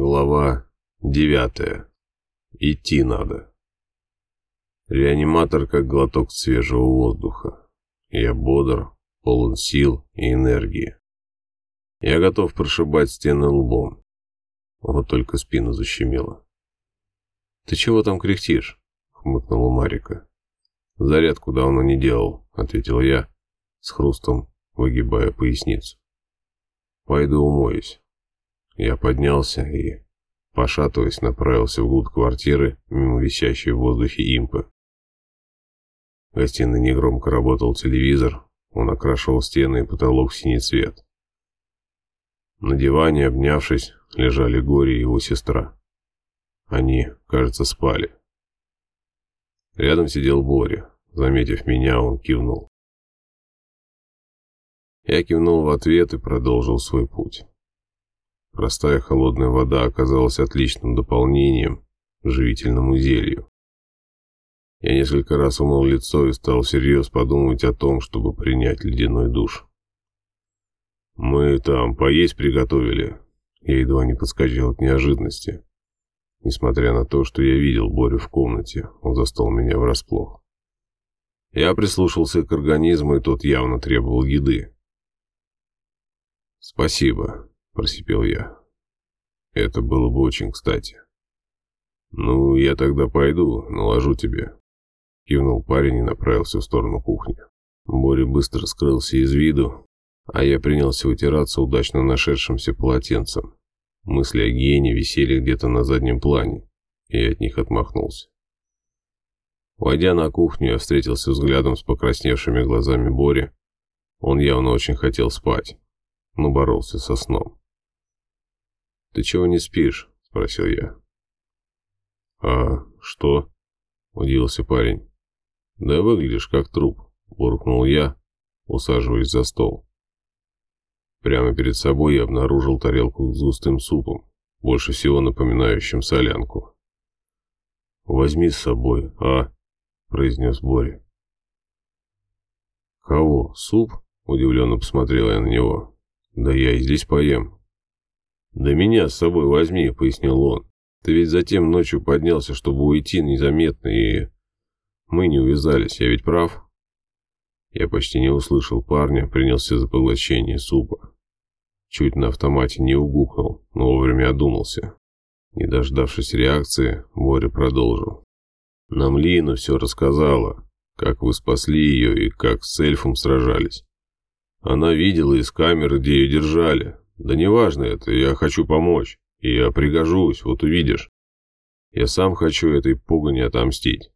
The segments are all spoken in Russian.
Глава девятая. Идти надо. Реаниматор как глоток свежего воздуха. Я бодр, полон сил и энергии. Я готов прошибать стены лбом. Вот только спину защемило. «Ты чего там кряхтишь?» — хмыкнула Марика. «Зарядку давно не делал», — ответил я, с хрустом выгибая поясницу. «Пойду умоюсь». Я поднялся и, пошатываясь, направился вглубь квартиры, мимо висящей в воздухе импы. В гостиной негромко работал телевизор, он окрашивал стены и потолок в синий цвет. На диване, обнявшись, лежали Горе и его сестра. Они, кажется, спали. Рядом сидел Боря. Заметив меня, он кивнул. Я кивнул в ответ и продолжил свой путь. Простая холодная вода оказалась отличным дополнением живительному зелью. Я несколько раз умыл лицо и стал всерьез подумывать о том, чтобы принять ледяной душ. «Мы там поесть приготовили». Я едва не подскочил от неожиданности. Несмотря на то, что я видел Борю в комнате, он застал меня врасплох. Я прислушался к организму, и тот явно требовал еды. «Спасибо», просипел я. Это было бы очень кстати. Ну, я тогда пойду, наложу тебе. Кивнул парень и направился в сторону кухни. Боря быстро скрылся из виду, а я принялся вытираться удачно нашедшимся полотенцем. Мысли о гене висели где-то на заднем плане, и от них отмахнулся. Войдя на кухню, я встретился взглядом с покрасневшими глазами Бори. Он явно очень хотел спать, но боролся со сном. «Ты чего не спишь?» — спросил я. «А что?» — удивился парень. «Да выглядишь как труп», — буркнул я, усаживаясь за стол. Прямо перед собой я обнаружил тарелку с густым супом, больше всего напоминающим солянку. «Возьми с собой, а?» — произнес Боря. «Кого? Суп?» — удивленно посмотрел я на него. «Да я и здесь поем», «Да меня с собой возьми», — пояснил он. «Ты ведь затем ночью поднялся, чтобы уйти незаметно, и мы не увязались, я ведь прав?» Я почти не услышал парня, принялся за поглощение супа. Чуть на автомате не угукнул, но вовремя одумался. Не дождавшись реакции, Боря продолжил. «Нам Лина все рассказала, как вы спасли ее и как с эльфом сражались. Она видела из камеры, где ее держали, да неважно это, я хочу помочь. И я пригожусь, вот увидишь. Я сам хочу этой пугани отомстить.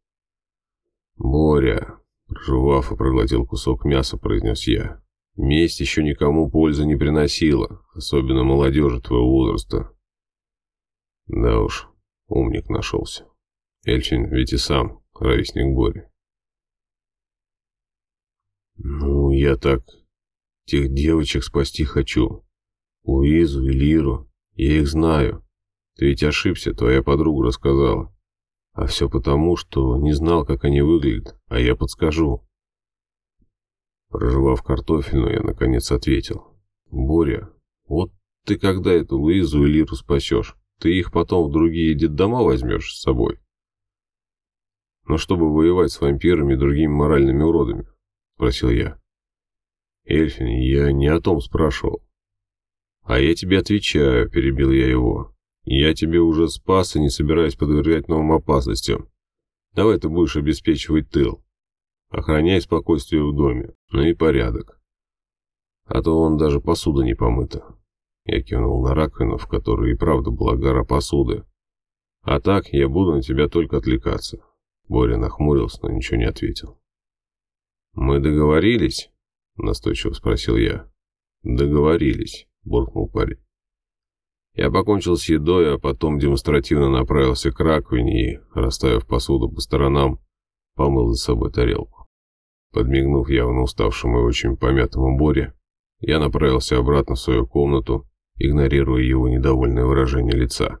Боря, прожевав и проглотил кусок мяса, произнес я. Месть еще никому пользы не приносила, особенно молодежи твоего возраста. Да уж, умник нашелся. Эльчин ведь и сам ровесник Бори. Ну, я так тех девочек спасти хочу. Луизу и Лиру. Я их знаю. Ты ведь ошибся, твоя подруга рассказала. А все потому, что не знал, как они выглядят, а я подскажу. Проживав картофельную, я наконец ответил. Боря, вот ты когда эту Луизу и Лиру спасешь, ты их потом в другие детдома возьмешь с собой? Но чтобы воевать с вампирами и другими моральными уродами, спросил я. Эльфин, я не о том спрашивал. «А я тебе отвечаю», — перебил я его. «Я тебе уже спас и не собираюсь подвергать новым опасностям. Давай ты будешь обеспечивать тыл. Охраняй спокойствие в доме. Ну и порядок. А то он даже посуда не помыта». Я кивнул на раковину, в которой и правда была гора посуды. «А так я буду на тебя только отвлекаться». Боря нахмурился, но ничего не ответил. «Мы договорились?» — настойчиво спросил я. «Договорились». — буркнул парень. Я покончил с едой, а потом демонстративно направился к раковине и, расставив посуду по сторонам, помыл за собой тарелку. Подмигнув явно уставшему и очень помятому Боре, я направился обратно в свою комнату, игнорируя его недовольное выражение лица.